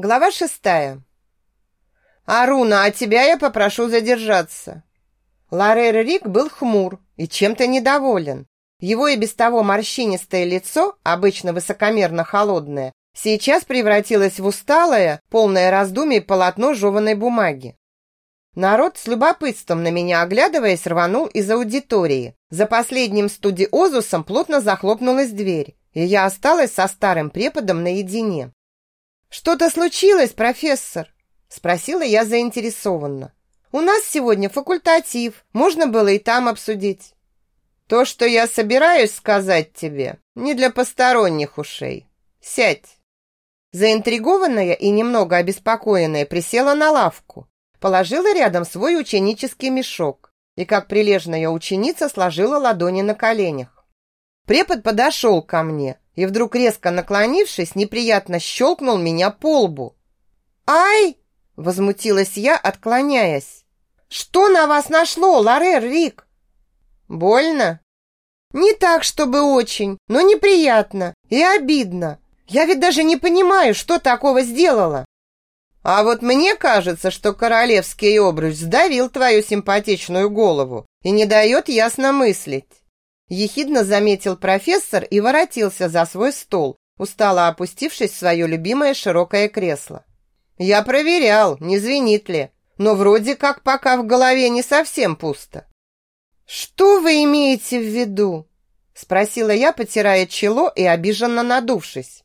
Глава шестая. «Аруна, а тебя я попрошу задержаться». Ларер Рик был хмур и чем-то недоволен. Его и без того морщинистое лицо, обычно высокомерно холодное, сейчас превратилось в усталое, полное раздумий полотно жеванной бумаги. Народ с любопытством на меня оглядываясь рванул из аудитории. За последним студиозусом плотно захлопнулась дверь, и я осталась со старым преподом наедине. «Что-то случилось, профессор?» Спросила я заинтересованно. «У нас сегодня факультатив, можно было и там обсудить». «То, что я собираюсь сказать тебе, не для посторонних ушей. Сядь». Заинтригованная и немного обеспокоенная присела на лавку, положила рядом свой ученический мешок и, как прилежная ученица, сложила ладони на коленях. Препод подошел ко мне и вдруг резко наклонившись, неприятно щелкнул меня по лбу. «Ай!» – возмутилась я, отклоняясь. «Что на вас нашло, Ларер Рик?» «Больно?» «Не так, чтобы очень, но неприятно и обидно. Я ведь даже не понимаю, что такого сделала». «А вот мне кажется, что королевский обруч сдавил твою симпатичную голову и не дает ясно мыслить. Ехидно заметил профессор и воротился за свой стол, устало опустившись в свое любимое широкое кресло. Я проверял, не звенит ли, но вроде как пока в голове не совсем пусто. Что вы имеете в виду? спросила я, потирая чело и обиженно надувшись.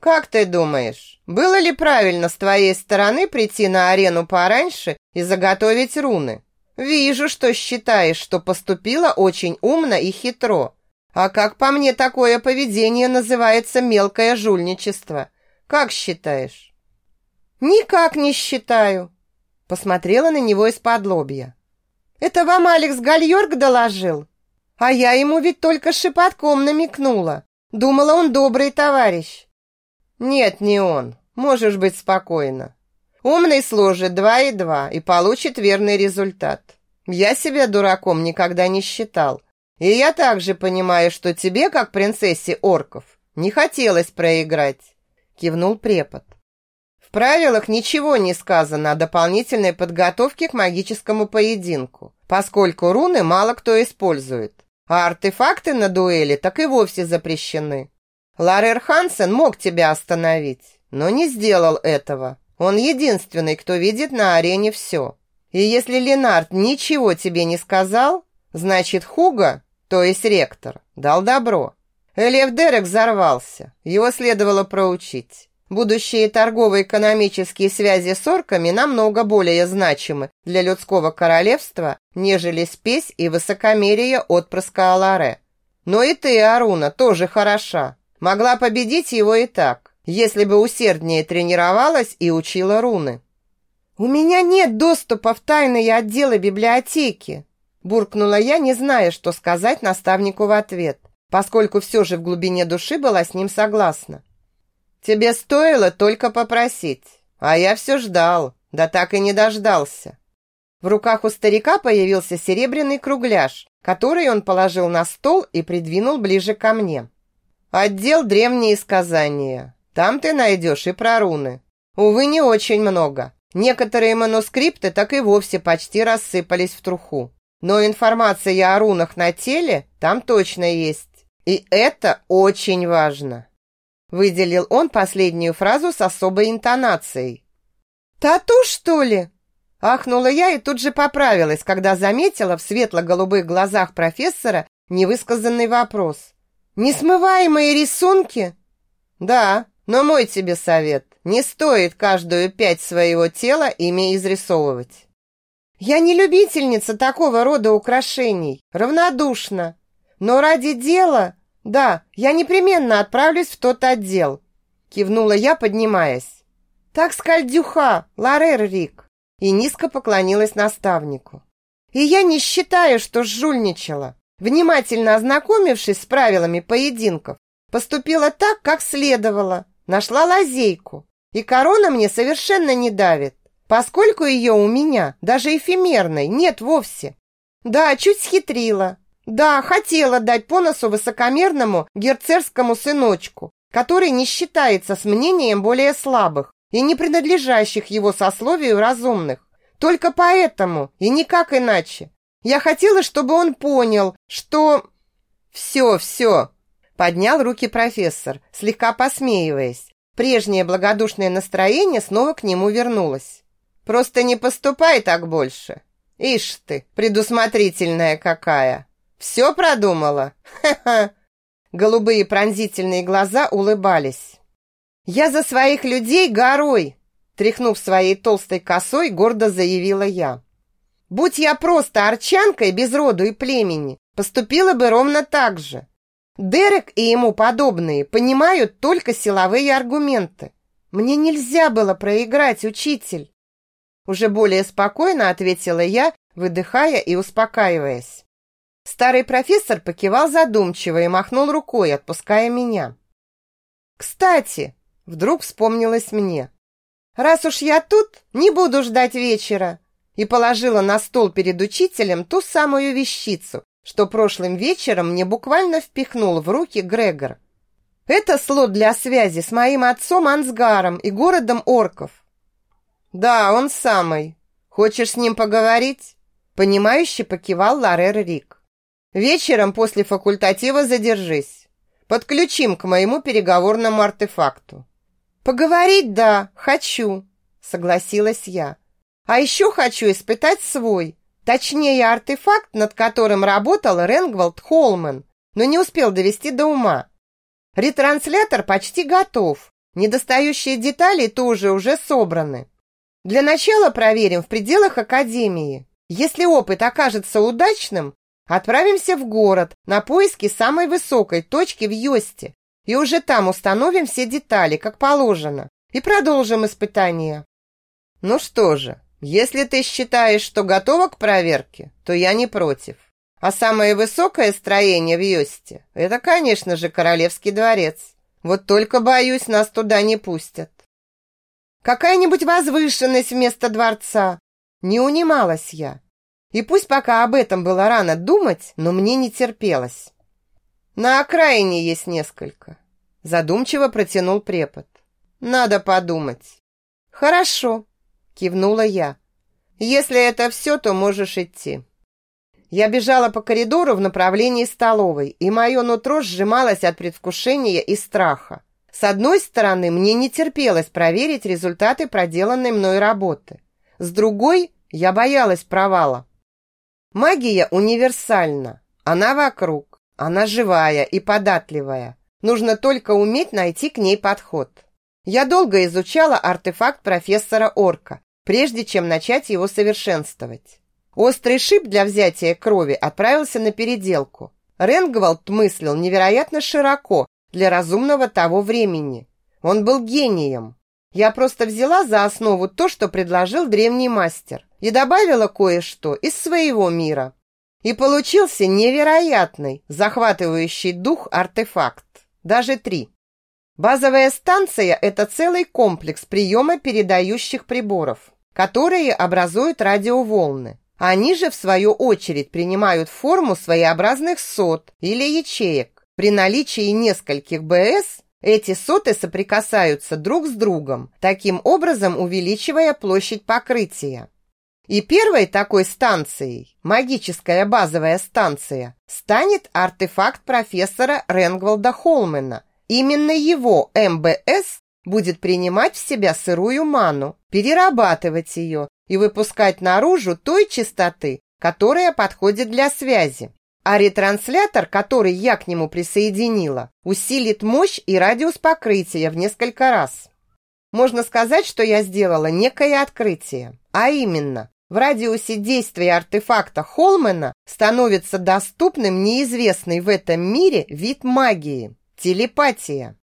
Как ты думаешь, было ли правильно с твоей стороны прийти на арену пораньше и заготовить руны? Вижу, что считаешь, что поступила очень умно и хитро. А как по мне, такое поведение называется мелкое жульничество. Как считаешь? Никак не считаю. Посмотрела на него из-под лобья. Это вам Алекс Гальорг доложил? А я ему ведь только шепотком намекнула. Думала, он добрый товарищ. Нет, не он. Можешь быть спокойна. Умный сложит два и два и получит верный результат. Я себя дураком никогда не считал. И я также понимаю, что тебе, как принцессе орков, не хотелось проиграть, кивнул препод. В правилах ничего не сказано о дополнительной подготовке к магическому поединку, поскольку руны мало кто использует, а артефакты на дуэли так и вовсе запрещены. Ларер Хансен мог тебя остановить, но не сделал этого. Он единственный, кто видит на арене все. И если Ленард ничего тебе не сказал, значит Хуга, то есть ректор, дал добро. Элев Дерек взорвался, его следовало проучить. Будущие торгово-экономические связи с орками намного более значимы для людского королевства, нежели спесь и высокомерие отпрыска Аларе. Но и ты, Аруна, тоже хороша. Могла победить его и так если бы усерднее тренировалась и учила руны. «У меня нет доступа в тайные отделы библиотеки», буркнула я, не зная, что сказать наставнику в ответ, поскольку все же в глубине души была с ним согласна. «Тебе стоило только попросить, а я все ждал, да так и не дождался». В руках у старика появился серебряный кругляш, который он положил на стол и придвинул ближе ко мне. «Отдел древние сказания. Там ты найдешь и про руны. Увы, не очень много. Некоторые манускрипты так и вовсе почти рассыпались в труху. Но информация о рунах на теле там точно есть. И это очень важно. Выделил он последнюю фразу с особой интонацией. «Тату, что ли?» Ахнула я и тут же поправилась, когда заметила в светло-голубых глазах профессора невысказанный вопрос. «Несмываемые рисунки?» «Да», но мой тебе совет, не стоит каждую пять своего тела ими изрисовывать. Я не любительница такого рода украшений, равнодушна. Но ради дела, да, я непременно отправлюсь в тот отдел. Кивнула я, поднимаясь. Так скальдюха, Ларер Рик. И низко поклонилась наставнику. И я не считаю, что жульничала. Внимательно ознакомившись с правилами поединков, поступила так, как следовало. Нашла лазейку, и корона мне совершенно не давит, поскольку ее у меня, даже эфемерной, нет вовсе. Да, чуть схитрила. Да, хотела дать по носу высокомерному герцерскому сыночку, который не считается с мнением более слабых и не принадлежащих его сословию разумных. Только поэтому и никак иначе. Я хотела, чтобы он понял, что... Все, все, поднял руки профессор, слегка посмеиваясь. Прежнее благодушное настроение снова к нему вернулось. Просто не поступай так больше. Ишь ты, предусмотрительная какая. Все продумала? Голубые пронзительные глаза улыбались. Я за своих людей горой, тряхнув своей толстой косой, гордо заявила я. Будь я просто арчанкой без роду и племени, поступила бы ровно так же. Дерек и ему подобные понимают только силовые аргументы. Мне нельзя было проиграть, учитель. Уже более спокойно ответила я, выдыхая и успокаиваясь. Старый профессор покивал задумчиво и махнул рукой, отпуская меня. «Кстати», — вдруг вспомнилось мне, «раз уж я тут, не буду ждать вечера», и положила на стол перед учителем ту самую вещицу, что прошлым вечером мне буквально впихнул в руки Грегор. «Это слот для связи с моим отцом Ансгаром и городом орков. «Да, он самый. Хочешь с ним поговорить?» Понимающе покивал Ларер Рик. «Вечером после факультатива задержись. Подключим к моему переговорному артефакту». «Поговорить, да, хочу», согласилась я. «А еще хочу испытать свой, точнее артефакт, над которым работал Ренгвальд Холман, но не успел довести до ума. Ретранслятор почти готов, недостающие детали тоже уже собраны. Для начала проверим в пределах академии. Если опыт окажется удачным, отправимся в город на поиски самой высокой точки в Йосте и уже там установим все детали, как положено, и продолжим испытание. Ну что же, если ты считаешь, что готова к проверке, то я не против. А самое высокое строение в Йосте – это, конечно же, Королевский дворец. Вот только, боюсь, нас туда не пустят. Какая-нибудь возвышенность вместо дворца. Не унималась я. И пусть пока об этом было рано думать, но мне не терпелось. На окраине есть несколько. Задумчиво протянул препод. Надо подумать. Хорошо, кивнула я. Если это все, то можешь идти. Я бежала по коридору в направлении столовой, и мое нутро сжималось от предвкушения и страха. С одной стороны, мне не терпелось проверить результаты проделанной мной работы. С другой, я боялась провала. Магия универсальна. Она вокруг. Она живая и податливая. Нужно только уметь найти к ней подход. Я долго изучала артефакт профессора Орка, прежде чем начать его совершенствовать. Острый шип для взятия крови отправился на переделку. Ренгвальд мыслил невероятно широко для разумного того времени. Он был гением. Я просто взяла за основу то, что предложил древний мастер, и добавила кое-что из своего мира. И получился невероятный, захватывающий дух артефакт. Даже три. Базовая станция – это целый комплекс приема передающих приборов, которые образуют радиоволны. Они же, в свою очередь, принимают форму своеобразных сот или ячеек, при наличии нескольких БС эти соты соприкасаются друг с другом, таким образом увеличивая площадь покрытия. И первой такой станцией, магическая базовая станция, станет артефакт профессора Ренгвалда Холмена. Именно его МБС будет принимать в себя сырую ману, перерабатывать ее и выпускать наружу той частоты, которая подходит для связи. А ретранслятор, который я к нему присоединила, усилит мощь и радиус покрытия в несколько раз. Можно сказать, что я сделала некое открытие. А именно, в радиусе действия артефакта Холмена становится доступным неизвестный в этом мире вид магии – телепатия.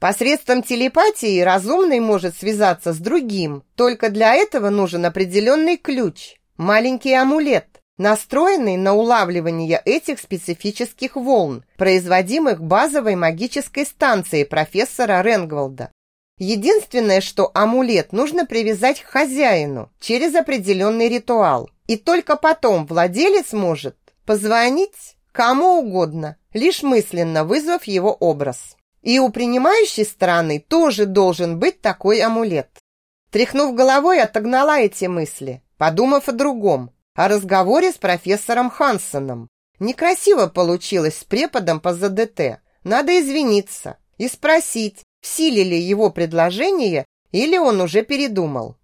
Посредством телепатии разумный может связаться с другим, только для этого нужен определенный ключ – маленький амулет, настроенный на улавливание этих специфических волн, производимых базовой магической станцией профессора Ренгвалда. Единственное, что амулет нужно привязать к хозяину через определенный ритуал, и только потом владелец может позвонить кому угодно, лишь мысленно вызвав его образ. И у принимающей стороны тоже должен быть такой амулет. Тряхнув головой, отогнала эти мысли, подумав о другом, о разговоре с профессором Хансоном. Некрасиво получилось с преподом по ЗДТ. Надо извиниться и спросить, в силе ли его предложение или он уже передумал.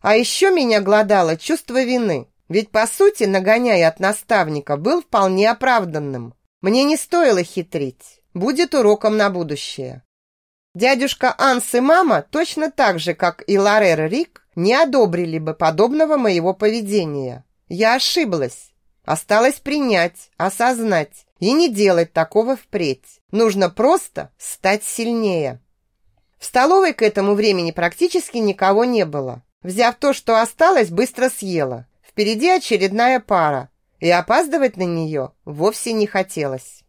А еще меня глодало чувство вины, ведь по сути, нагоняя от наставника, был вполне оправданным. Мне не стоило хитрить, будет уроком на будущее. Дядюшка Анс и мама точно так же, как и Ларер Рик, не одобрили бы подобного моего поведения. Я ошиблась. Осталось принять, осознать и не делать такого впредь. Нужно просто стать сильнее. В столовой к этому времени практически никого не было. Взяв то, что осталось, быстро съела. Впереди очередная пара, и опаздывать на нее вовсе не хотелось.